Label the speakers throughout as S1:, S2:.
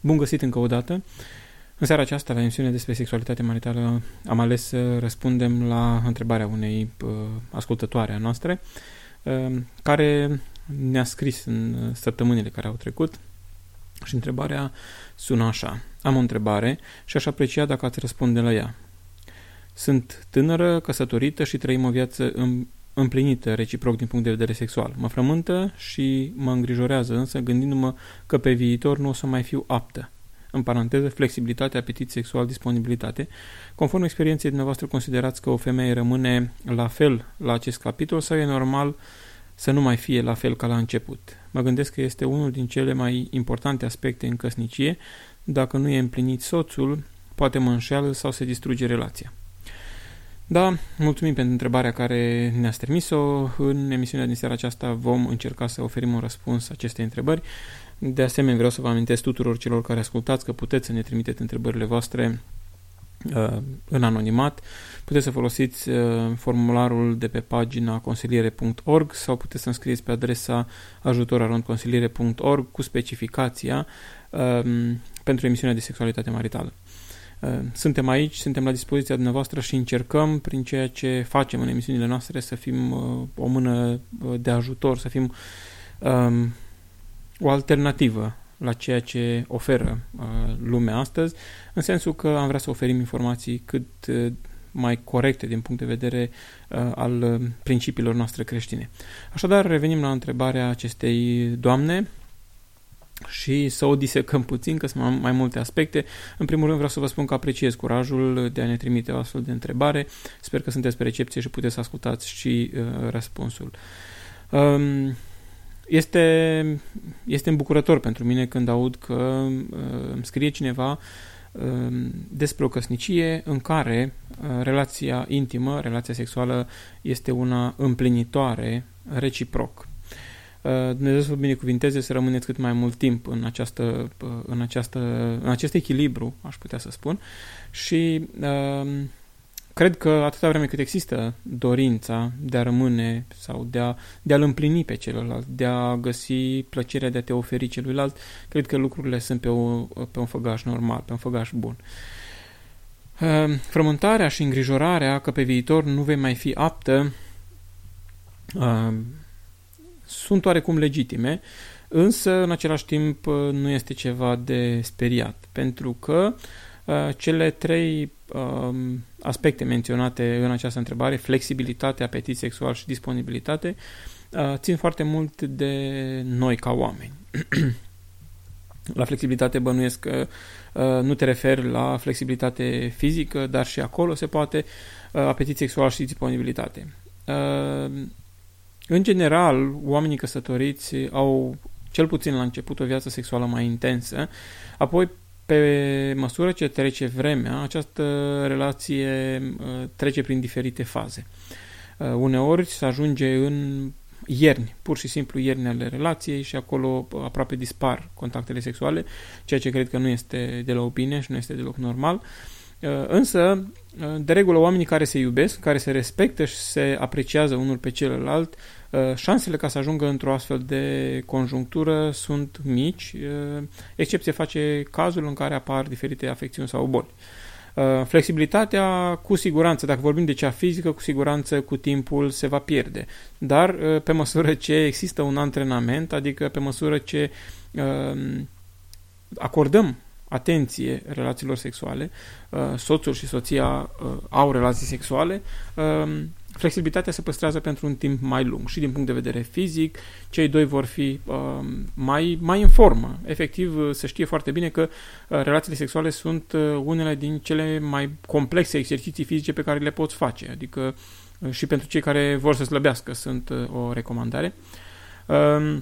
S1: Bun găsit încă o dată! În seara aceasta, la emisiune despre sexualitate maritală, am ales să răspundem la întrebarea unei uh, ascultătoare a noastre, uh, care ne-a scris în săptămânile care au trecut și întrebarea sună așa. Am o întrebare și aș aprecia dacă ați răspunde la ea. Sunt tânără, căsătorită și trăim o viață împlinită reciproc din punct de vedere sexual. Mă frământă și mă îngrijorează însă gândindu-mă că pe viitor nu o să mai fiu aptă. În paranteză, flexibilitate, apetit sexual, disponibilitate. Conform experienței dumneavoastră, considerați că o femeie rămâne la fel la acest capitol sau e normal să nu mai fie la fel ca la început? Mă gândesc că este unul din cele mai importante aspecte în căsnicie. Dacă nu e împlinit soțul, poate mă înșeală sau se distruge relația. Da, mulțumim pentru întrebarea care ne-ați trimis-o. În emisiunea din seara aceasta vom încerca să oferim un răspuns acestei întrebări. De asemenea, vreau să vă amintesc tuturor celor care ascultați că puteți să ne trimiteți întrebările voastre uh, în anonimat. Puteți să folosiți uh, formularul de pe pagina consiliere.org sau puteți să înscrieți pe adresa ajutorarondconsiliere.org cu specificația uh, pentru emisiunea de sexualitate maritală. Uh, suntem aici, suntem la dispoziția dumneavoastră și încercăm prin ceea ce facem în emisiunile noastre să fim uh, o mână uh, de ajutor, să fim um, o alternativă la ceea ce oferă uh, lumea astăzi, în sensul că am vrea să oferim informații cât uh, mai corecte din punct de vedere uh, al principiilor noastre creștine. Așadar, revenim la întrebarea acestei doamne, și să o disecăm puțin, că sunt mai multe aspecte. În primul rând vreau să vă spun că apreciez curajul de a ne trimite o astfel de întrebare. Sper că sunteți pe recepție și puteți să ascultați și uh, răspunsul. Um, este, este îmbucurător pentru mine când aud că uh, îmi scrie cineva uh, despre o căsnicie în care uh, relația intimă, relația sexuală este una împlinitoare reciproc. Uh, Dumnezeu să vă binecuvinteze să rămâneți cât mai mult timp în, această, uh, în, această, în acest echilibru, aș putea să spun, și uh, cred că atâta vreme cât există dorința de a rămâne sau de, a, de a-l împlini pe celălalt, de a găsi plăcerea de a te oferi celuilalt, cred că lucrurile sunt pe, o, pe un făgaș normal, pe un făgaș bun. Uh, frământarea și îngrijorarea că pe viitor nu vei mai fi aptă uh, sunt oarecum legitime, însă în același timp nu este ceva de speriat, pentru că uh, cele trei uh, aspecte menționate în această întrebare, flexibilitate, apetit sexual și disponibilitate, uh, țin foarte mult de noi ca oameni. la flexibilitate bănuiesc că uh, nu te referi la flexibilitate fizică, dar și acolo se poate uh, apetit sexual și disponibilitate. Uh, în general, oamenii căsătoriți au, cel puțin la început, o viață sexuală mai intensă, apoi pe măsură ce trece vremea, această relație uh, trece prin diferite faze. Uh, uneori se ajunge în ierni, pur și simplu ierni ale relației și acolo aproape dispar contactele sexuale, ceea ce cred că nu este de la opinie și nu este deloc normal. Uh, însă, de regulă, oamenii care se iubesc, care se respectă și se apreciază unul pe celălalt, Uh, șansele ca să ajungă într-o astfel de conjunctură sunt mici, uh, excepție face cazul în care apar diferite afecțiuni sau boli. Uh, flexibilitatea, cu siguranță, dacă vorbim de cea fizică, cu siguranță cu timpul se va pierde. Dar pe măsură ce există un antrenament, adică pe măsură ce acordăm atenție relațiilor sexuale, soțul și soția au relații sexuale, flexibilitatea se păstrează pentru un timp mai lung și din punct de vedere fizic, cei doi vor fi uh, mai, mai în formă. Efectiv, uh, se știe foarte bine că uh, relațiile sexuale sunt uh, unele din cele mai complexe exerciții fizice pe care le poți face, adică uh, și pentru cei care vor să slăbească sunt uh, o recomandare. Uh,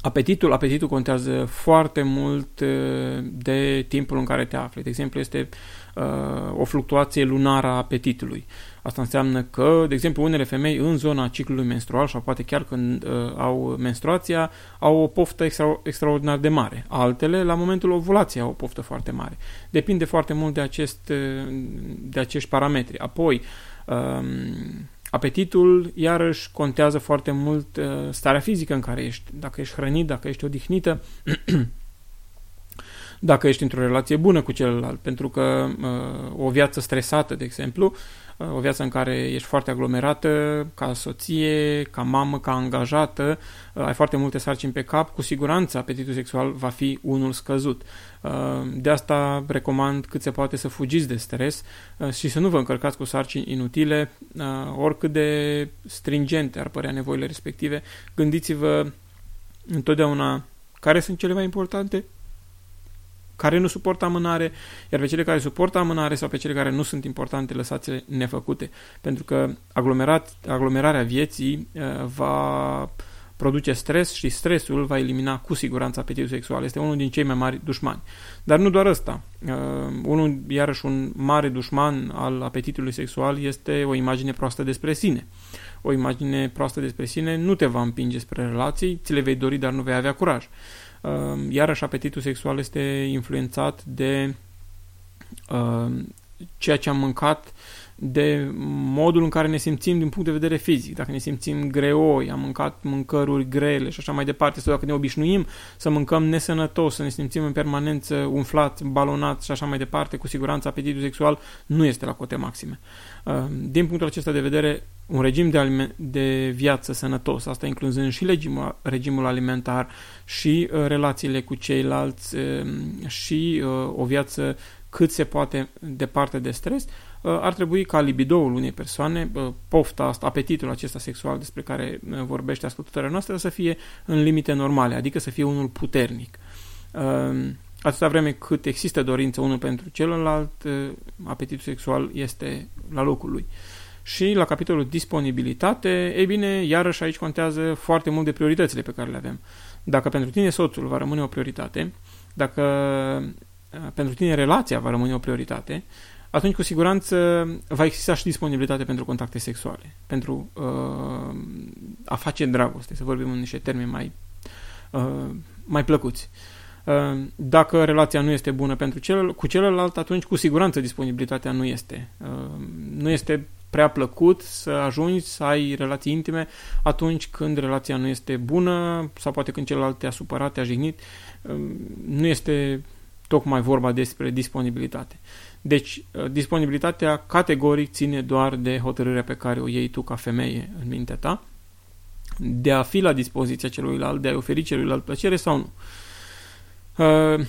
S1: Apetitul, apetitul contează foarte mult uh, de timpul în care te afli. De exemplu, este uh, o fluctuație lunară a apetitului. Asta înseamnă că, de exemplu, unele femei în zona ciclului menstrual sau poate chiar când uh, au menstruația au o poftă extra, extraordinar de mare. Altele, la momentul ovulației, au o poftă foarte mare. Depinde foarte mult de, acest, uh, de acești parametri. Apoi, uh, apetitul, iarăși, contează foarte mult uh, starea fizică în care ești. Dacă ești hrănit, dacă ești odihnită, dacă ești într-o relație bună cu celălalt, pentru că uh, o viață stresată, de exemplu, o viață în care ești foarte aglomerată, ca soție, ca mamă, ca angajată, uh, ai foarte multe sarcini pe cap, cu siguranță apetitul sexual va fi unul scăzut. Uh, de asta recomand cât se poate să fugiți de stres uh, și să nu vă încărcați cu sarcini inutile, oricât de stringente ar părea nevoile respective. Gândiți-vă întotdeauna care sunt cele mai importante care nu suportă amânare, iar pe cele care suportă amânare sau pe cele care nu sunt importante, lăsați-le nefăcute. Pentru că aglomerat, aglomerarea vieții uh, va produce stres și stresul va elimina cu siguranță apetitul sexual. Este unul din cei mai mari dușmani. Dar nu doar ăsta. Uh, unul, iarăși, un mare dușman al apetitului sexual este o imagine proastă despre sine. O imagine proastă despre sine nu te va împinge spre relații, ți le vei dori, dar nu vei avea curaj. Ehm, iarăși apetitul sexual este influențat de ehm, ceea ce am mâncat, de modul în care ne simțim din punct de vedere fizic. Dacă ne simțim greoi, am mâncat mâncăruri grele și așa mai departe, sau dacă ne obișnuim să mâncăm nesănătos, să ne simțim în permanență umflat, balonat și așa mai departe, cu siguranță apetitul sexual nu este la cote maxime. Ehm, din punctul acesta de vedere, un regim de, de viață sănătos, asta incluzând și regimul, regimul alimentar și uh, relațiile cu ceilalți uh, și uh, o viață cât se poate departe de stres, uh, ar trebui ca libidoul unei persoane, uh, pofta asta, apetitul acesta sexual despre care uh, vorbește ascultătoarea noastră, să fie în limite normale, adică să fie unul puternic. Uh, atâta vreme cât există dorință unul pentru celălalt, uh, apetitul sexual este la locul lui. Uh, și la capitolul disponibilitate, ei bine, iarăși aici contează foarte mult de prioritățile pe care le avem. Dacă pentru tine soțul va rămâne o prioritate, dacă uh, pentru tine relația va rămâne o prioritate, atunci cu siguranță va exista și disponibilitate pentru contacte sexuale, pentru uh, a face dragoste, să vorbim în niște termeni mai, uh, mai plăcuți. Uh, dacă relația nu este bună pentru celălalt, cu celălalt, atunci cu siguranță disponibilitatea nu este. Uh, nu este prea plăcut să ajungi să ai relații intime atunci când relația nu este bună sau poate când celălalt te-a supărat, te-a jignit. Um, nu este tocmai vorba despre disponibilitate. Deci, uh, disponibilitatea categoric ține doar de hotărârea pe care o iei tu ca femeie în mintea ta, de a fi la dispoziția celuilalt, de a-i oferi celuilalt plăcere sau nu. Uh,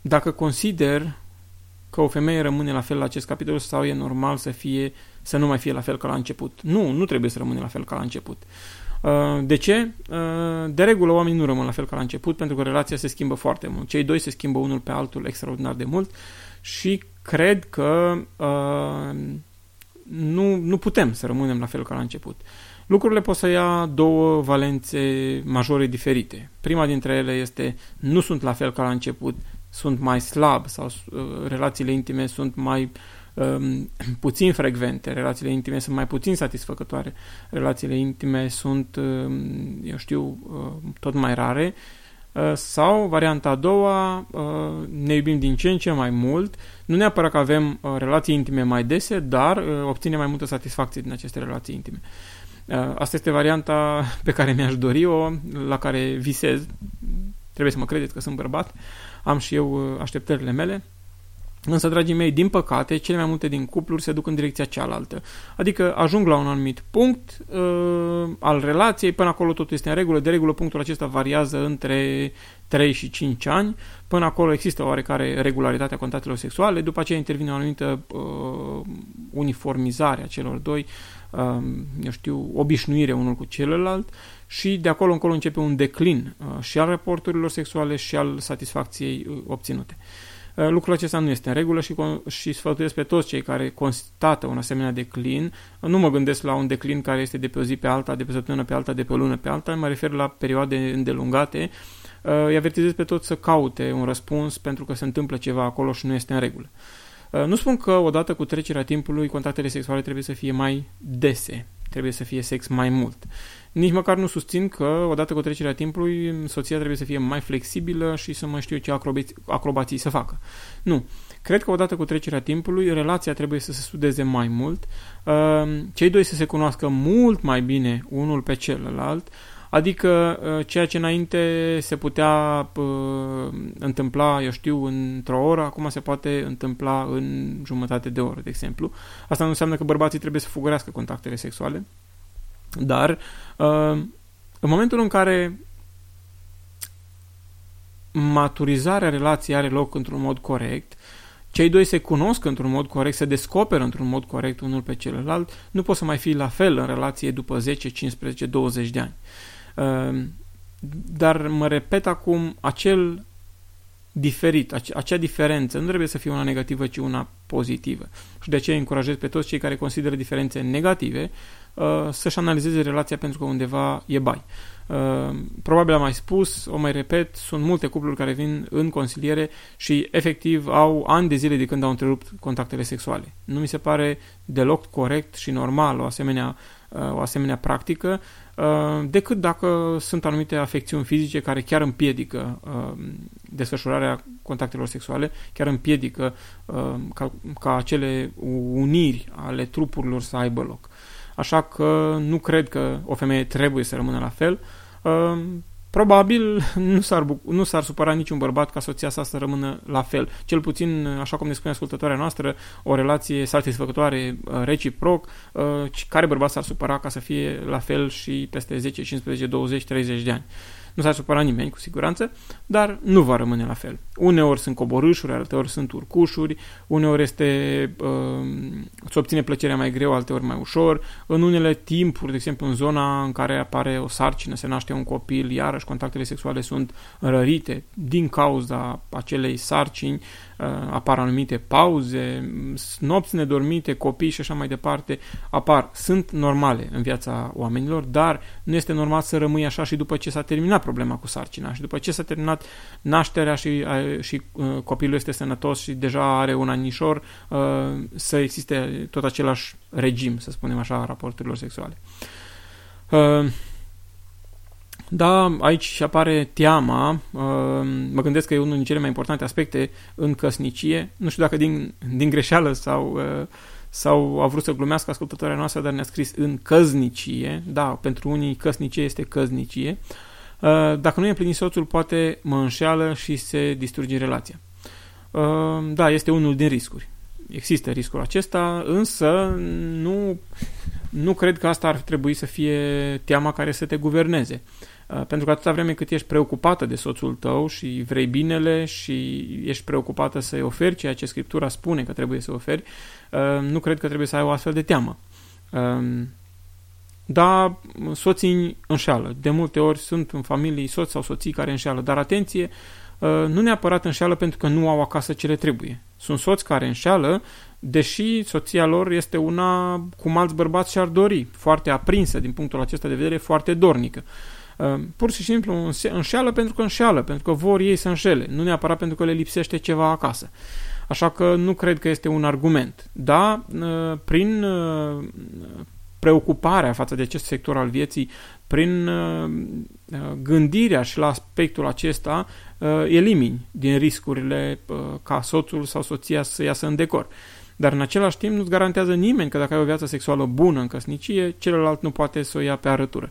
S1: dacă consider că o femeie rămâne la fel la acest capitol sau e normal să fie să nu mai fie la fel ca la început. Nu, nu trebuie să rămâne la fel ca la început. Uh, de ce? Uh, de regulă oamenii nu rămân la fel ca la început pentru că relația se schimbă foarte mult. Cei doi se schimbă unul pe altul extraordinar de mult și cred că uh, nu, nu putem să rămânem la fel ca la început. Lucrurile pot să ia două valențe majore diferite. Prima dintre ele este nu sunt la fel ca la început, sunt mai slab sau uh, relațiile intime sunt mai um, puțin frecvente, relațiile intime sunt mai puțin satisfăcătoare, relațiile intime sunt, um, eu știu, uh, tot mai rare uh, sau varianta a doua, uh, ne iubim din ce în ce mai mult, nu neapărat că avem uh, relații intime mai dese, dar uh, obținem mai multă satisfacție din aceste relații intime. Asta este varianta pe care mi-aș dori-o, la care visez. Trebuie să mă credeți că sunt bărbat. Uh, am și eu uh, așteptările mele. Însă, dragii mei, din păcate, cele mai multe din cupluri se duc în direcția cealaltă. Adică ajung la un anumit punct uh, al relației, până acolo totul este în regulă. De regulă, punctul acesta variază între 3 și 5 ani. Până acolo există oarecare regularitate a contactelor sexuale. După aceea intervine o anumită uh, uniformizare a celor doi, uh, eu știu, obișnuire unul cu celălalt și de acolo încolo începe un declin uh, și al raporturilor sexuale și al satisfacției uh, obținute. Uh, lucrul acesta nu este în regulă și, și sfătuiesc pe toți cei care constată un asemenea declin. Nu mă gândesc la un declin care este de pe o zi pe alta, de pe săptămână pe alta, de pe o lună pe alta, mă refer la perioade îndelungate. Îi avertizez pe toți să caute un răspuns pentru că se întâmplă ceva acolo și nu este în regulă. Nu spun că odată cu trecerea timpului contactele sexuale trebuie să fie mai dese, trebuie să fie sex mai mult. Nici măcar nu susțin că, odată cu trecerea timpului, soția trebuie să fie mai flexibilă și să mai știu ce acrobații, acrobații să facă. Nu. Cred că odată cu trecerea timpului, relația trebuie să se studeze mai mult, uh, cei doi să se cunoască mult mai bine unul pe celălalt, Adică uh, ceea ce înainte se putea uh, întâmpla, eu știu, într-o oră, acum se poate întâmpla în jumătate de oră, de exemplu. Asta nu înseamnă că bărbații trebuie să fugărească contactele sexuale, dar uh, în momentul în care maturizarea relației are loc într-un mod corect, cei doi se cunosc într-un mod corect, se descoperă într-un mod corect unul pe celălalt, nu poți să mai fii la fel în relație după 10, 15, 20 de ani. Ehm, dar mă repet acum, acel diferit, acea diferență nu trebuie să fie una negativă, ci una pozitivă. Și de aceea încurajez pe toți cei care consideră diferențe negative uh, să-și analizeze relația pentru că undeva e bai. Uh, probabil am mai spus, o mai repet, sunt multe cupluri care vin în consiliere și efectiv au ani de zile de când au întrerupt contactele sexuale. Nu mi se pare deloc corect și normal o asemenea, uh, o asemenea practică, uh, decât dacă sunt anumite afecțiuni fizice care chiar împiedică desfășurarea contactelor sexuale, chiar împiedică ca, ca acele uniri ale trupurilor să aibă loc. Așa că nu cred că o femeie trebuie să rămână la fel, Ehm, probabil nu s-ar, nu s-ar supăra niciun bărbat ca soția sa să rămână la fel. Cel puțin, așa cum ne spune ascultătoarea noastră, o relație satisfăcătoare eh, reciproc, eh, care bărbat s-ar supăra ca să fie la fel și peste 10, 15, 20, 30 de ani. Nu s-ar supăra nimeni, cu siguranță, dar nu va rămâne la fel. Uneori sunt coborâșuri, alteori sunt urcușuri, uneori este, uh, se obține plăcerea mai greu, alteori mai ușor. În unele timpuri, de exemplu în zona în care apare o sarcină, se naște un copil, iarăși contactele sexuale sunt rărite din cauza acelei sarcini, uh, apar anumite pauze, nopți nedormite, copii și așa mai departe, apar, sunt normale în viața oamenilor, dar nu este normal să rămâi așa și după ce s-a terminat problema cu sarcina și după ce s-a terminat nașterea și, și uh, copilul este sănătos și deja are un anișor, uh, să existe tot același regim, să spunem așa, a raporturilor sexuale. Uh, da, aici apare teama, uh, mă gândesc că e unul din cele mai importante aspecte în căsnicie, nu știu dacă din, din greșeală sau, uh, sau a vrut să glumească ascultătoarea noastră, dar ne-a scris în căznicie, da, pentru unii căsnicie este căznicie, uh, dacă nu e împlinit soțul, poate mă înșeală și se distruge relația. Da, este unul din riscuri. Există riscul acesta, însă nu, nu cred că asta ar trebui să fie teama care să te guverneze. Uh, pentru că atâta vreme cât ești preocupată de soțul tău și vrei binele și ești preocupată să-i oferi ceea ce Scriptura spune că trebuie să oferi, uh, nu cred că trebuie să ai o astfel de teamă. Um, da, soții înșeală. De multe ori sunt în familii soți sau soții care înșeală, dar atenție, uh, nu neapărat înșeală pentru că nu au acasă ce le trebuie. Sunt soți care înșeală, deși soția lor este una cum alți bărbați și-ar dori, foarte aprinsă din punctul acesta de vedere, foarte dornică. Ehm, pur și simplu înșeală pentru că înșeală, pentru că vor ei să înșele, nu neapărat pentru că le lipsește ceva acasă. Așa că nu cred că este un argument. Da, ehm, prin ehm, preocuparea față de acest sector al vieții, prin gândirea și la aspectul acesta, elimini din riscurile ca soțul sau soția să iasă în decor. Dar în același timp nu-ți garantează nimeni că dacă ai o viață sexuală bună în căsnicie, celălalt nu poate să o ia pe arătură.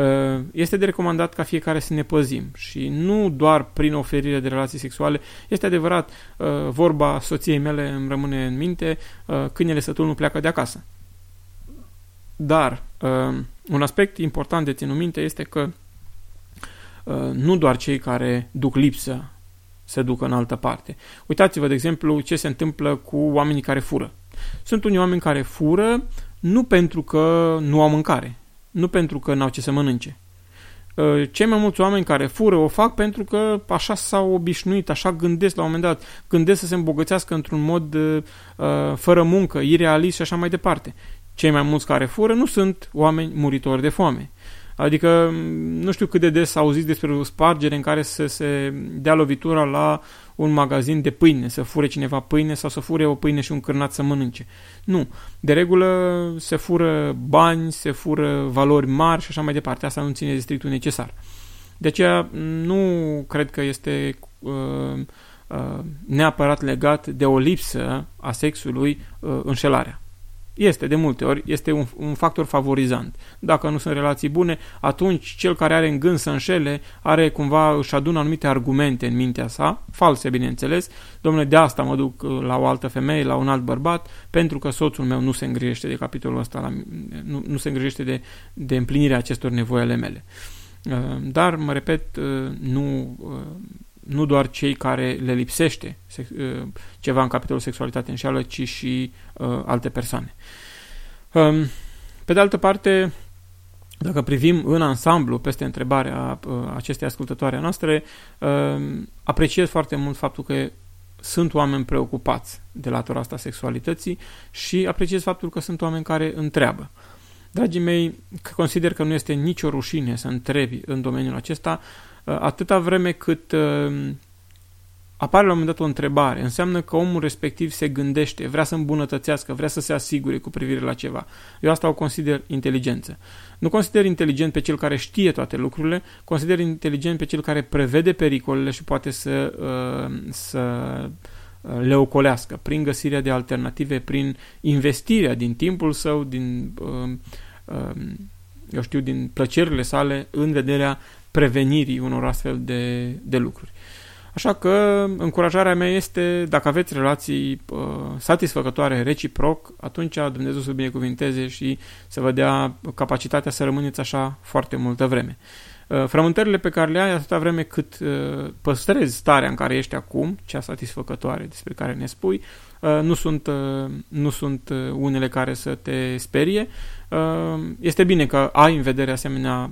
S1: Uh, este de recomandat ca fiecare să ne păzim și nu doar prin oferire de relații sexuale. Este adevărat, uh, vorba soției mele îmi rămâne în minte, uh, câinele sătul nu pleacă de acasă. Dar un aspect important de ținut minte este că nu doar cei care duc lipsă se ducă în altă parte. Uitați-vă, de exemplu, ce se întâmplă cu oamenii care fură. Sunt unii oameni care fură nu pentru că nu au mâncare, nu pentru că n-au ce să mănânce. Ă, cei mai mulți oameni care fură o fac pentru că așa s-au obișnuit, așa gândesc la un moment dat, gândesc să se îmbogățească într-un mod uh, fără muncă, irealist și așa mai departe. Cei mai mulți care fură nu sunt oameni muritori de foame. Adică nu știu cât de des auziți despre o spargere în care să se dea lovitura la un magazin de pâine, să fure cineva pâine sau să fure o pâine și un cârnat să mănânce. Nu. De regulă se fură bani, se fură valori mari și așa mai departe. Asta nu ține de strictul necesar. De aceea nu cred că este uh, uh, neapărat legat de o lipsă a sexului uh, înșelarea. Este, de multe ori, este un, un factor favorizant. Dacă nu sunt relații bune, atunci cel care are în gând să înșele are cumva, își adună anumite argumente în mintea sa, false, bineînțeles. Domnule, de asta mă duc uh, la o altă femeie, la un alt bărbat, pentru că soțul meu nu se îngrijește de capitolul ăsta, la, nu, nu se îngrijește de, de împlinirea acestor nevoi ale mele. Uh, dar, mă repet, uh, nu nu doar cei care le lipsește uh, ceva în capitolul sexualitate înșeală, ci și uh, alte persoane. Um, pe de altă parte, dacă privim în ansamblu peste întrebarea uh, acestei ascultătoare noastre, uh, apreciez foarte mult faptul că sunt oameni preocupați de latura asta sexualității și apreciez faptul că sunt oameni care întreabă. Dragii mei, consider că nu este nicio rușine să întrebi în domeniul acesta, Uh, atâta vreme cât uh, apare la un moment dat o întrebare, înseamnă că omul respectiv se gândește, vrea să îmbunătățească, vrea să se asigure cu privire la ceva. Eu asta o consider inteligență. Nu consider inteligent pe cel care știe toate lucrurile, consider inteligent pe cel care prevede pericolele și poate să, uh, să le ocolească prin găsirea de alternative, prin investirea din timpul său, din, eu știu, din plăcerile sale în vederea prevenirii unor astfel de, de lucruri. Așa că încurajarea mea este, dacă aveți relații uh, satisfăcătoare reciproc, atunci Dumnezeu să binecuvinteze și să vă dea capacitatea să rămâneți așa foarte multă vreme. Uh, frământările pe care le ai atâta vreme cât uh, păstrezi starea în care ești acum, cea satisfăcătoare despre care ne spui, uh, nu sunt, uh, nu sunt uh, unele care să te sperie. Uh, este bine că ai în vedere asemenea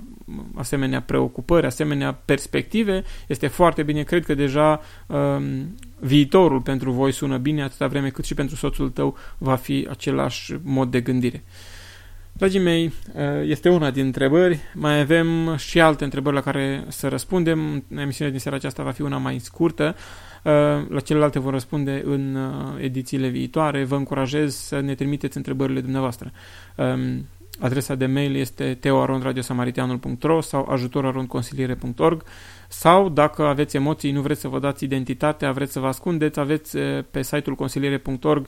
S1: asemenea preocupări, asemenea perspective, este foarte bine. Cred că deja um, viitorul pentru voi sună bine atâta vreme cât și pentru soțul tău va fi același mod de gândire. Dragii mei, uh, este una din întrebări. Mai avem și alte întrebări la care să răspundem. Emisiunea din seara aceasta va fi una mai scurtă. Uh, la celelalte vom răspunde în uh, edițiile viitoare. Vă încurajez să ne trimiteți întrebările dumneavoastră. Um, Adresa de mail este teoarondradiosamaritianul.ro sau ajutorarondconsiliere.org sau dacă aveți emoții, nu vreți să vă dați identitatea, vreți să vă ascundeți, aveți pe site-ul consiliere.org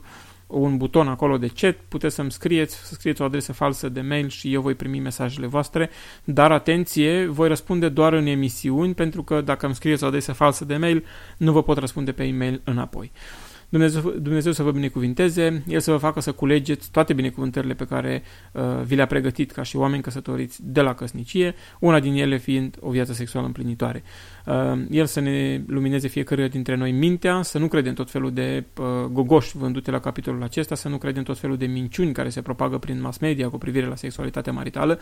S1: un buton acolo de chat, puteți să-mi scrieți, să scrieți o adresă falsă de mail și eu voi primi mesajele voastre, dar atenție, voi răspunde doar în emisiuni, pentru că dacă îmi scrieți o adresă falsă de mail, nu vă pot răspunde pe e-mail înapoi. Dumnezeu, Dumnezeu să vă binecuvinteze, El să vă facă să culegeți toate binecuvântările pe care uh, vi le-a pregătit ca și oameni căsătoriți de la căsnicie, una din ele fiind o viață sexuală împlinitoare. Uh, el să ne lumineze fiecare dintre noi mintea, să nu credem tot felul de uh, gogoși vândute la capitolul acesta, să nu credem tot felul de minciuni care se propagă prin mass media cu privire la sexualitatea maritală,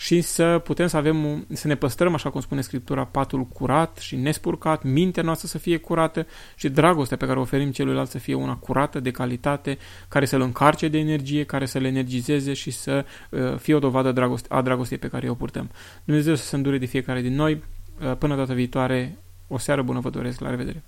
S1: și să putem să avem, să ne păstrăm, așa cum spune Scriptura, patul curat și nespurcat, mintea noastră să fie curată și dragostea pe care o oferim celuilalt să fie una curată, de calitate, care să-l încarce de energie, care să-l energizeze și să uh, fie o dovadă dragoste, a dragostei pe care o purtăm. Dumnezeu să se îndure de fiecare din noi. Uh, până data viitoare, o seară bună vă doresc. La revedere!